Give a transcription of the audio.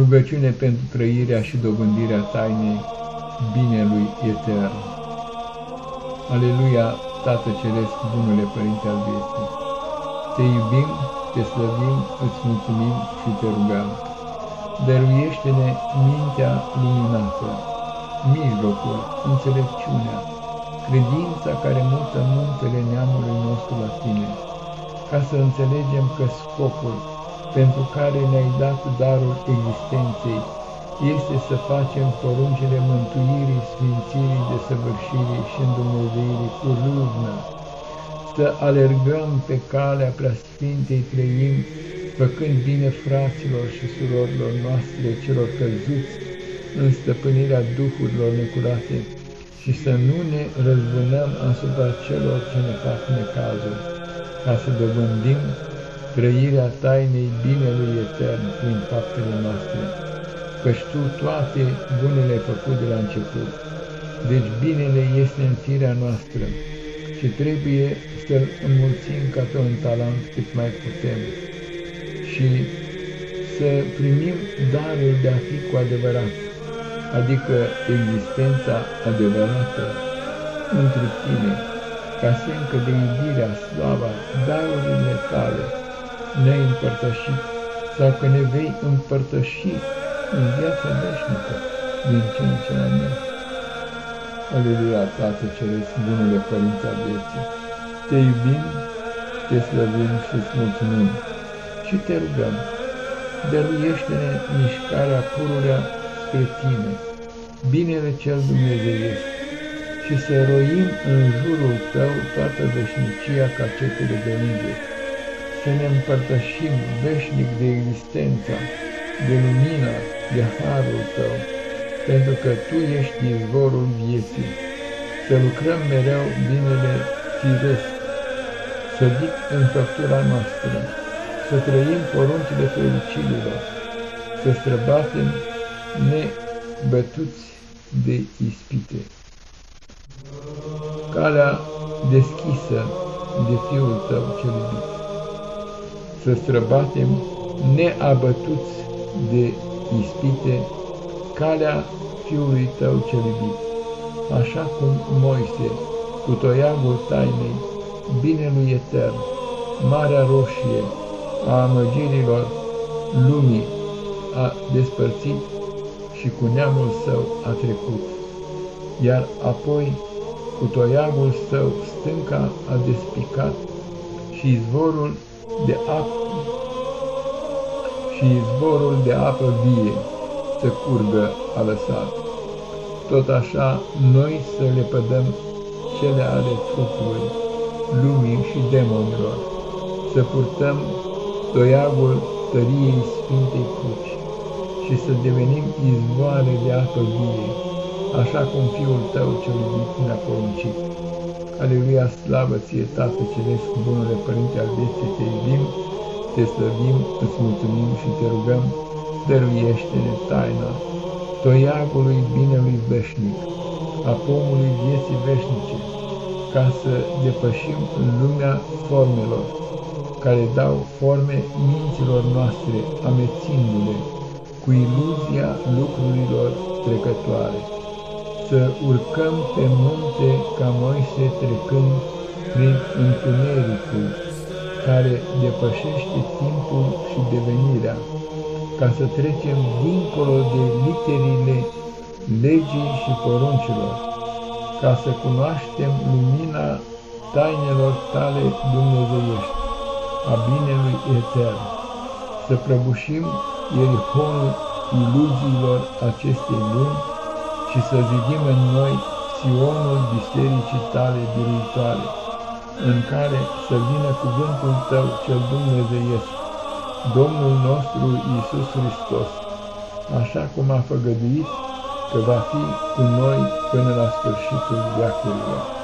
Rugăciune pentru trăirea și dobândirea tainei binelui etern. Aleluia, Tată Ceresc, Bunule Părinte al vieții! Te iubim, te slăvim, îți mulțumim și te rugăm. Dăruiește-ne mintea luminată, mijlocul, înțelepciunea, credința care mută muntele neamului nostru la tine, ca să înțelegem că scopul pentru care ne-ai dat darul existenței este să facem poruncile mântuirii, sfințirii, desăvârșirii și îndumnezeirii cu râvnă, să alergăm pe calea preasfintei trăim, făcând bine fraților și surorilor noastre celor căzuți în stăpânirea duhurilor necurate și să nu ne răzbunăm asupra celor ce ne fac necazuri, ca să dobândim trăirea tainei binelui etern prin faptele noastre, căci Tu toate bunele ai făcut de la început. Deci binele este în firea noastră și trebuie să-l înmulțim ca pe un talent cât mai putem și să primim darul de a fi cu adevărat, adică existența adevărată într tine, ca semnă de iubirea, slava, darurile tale, ne-ai împărtășit sau că ne vei împărtăși în viața veșnică din ce în ce mai mult. Aleluia, Tată Ceresc, Bunule Părinte al vieții, te iubim, te slăvim și îți mulțumim. Și te rugăm, dăruiește-ne mișcarea pururea spre tine, binele cel dumnezeiesc, și să roim în jurul tău toată veșnicia ca cetele de îngeri să ne împărtășim veșnic de existența, de lumina, de harul Tău, pentru că Tu ești izvorul vieții, să lucrăm mereu binele firesc, să dic în făptura noastră, să trăim poruncile fericirilor, să străbatem nebătuți de ispite. Calea deschisă de Fiul Tău cel iubit să străbatem neabătuți de ispite calea Fiului Tău cel iubit, așa cum Moise, cu toiagul tainei, binelui etern, Marea Roșie a amăgirilor lumii a despărțit și cu neamul său a trecut, iar apoi cu toiagul său stânca a despicat și izvorul de apă și izvorul de apă vie să curgă a lăsat. Tot așa noi să le pădăm cele ale trupului, lumii și demonilor, să purtăm toiagul tăriei Sfintei Cruci și să devenim izvoare de apă vie, așa cum Fiul Tău cel iubit ne-a poruncit. Aleluia, slavă ție, Tată Ceresc, bunule Părinte al vieții, te iubim, te slăvim, îți mulțumim și te rugăm, dăruiește-ne taina toiagului binelui veșnic, a pomului vieții veșnice, ca să depășim în lumea formelor, care dau forme minților noastre, amețindu-le cu iluzia lucrurilor trecătoare să urcăm pe munte ca Moise trecând prin întunericul care depășește timpul și devenirea, ca să trecem dincolo de literile legii și poruncilor, ca să cunoaștem lumina tainelor tale dumnezeiești, a binelui etern, să prăbușim ierihonul iluziilor acestei lumi, și să zidim în noi Sionul bisericii tale biruitoare, în care să vină cuvântul tău cel dumnezeiesc, Domnul nostru Iisus Hristos, așa cum a făgăduit că va fi cu noi până la sfârșitul veacurilor.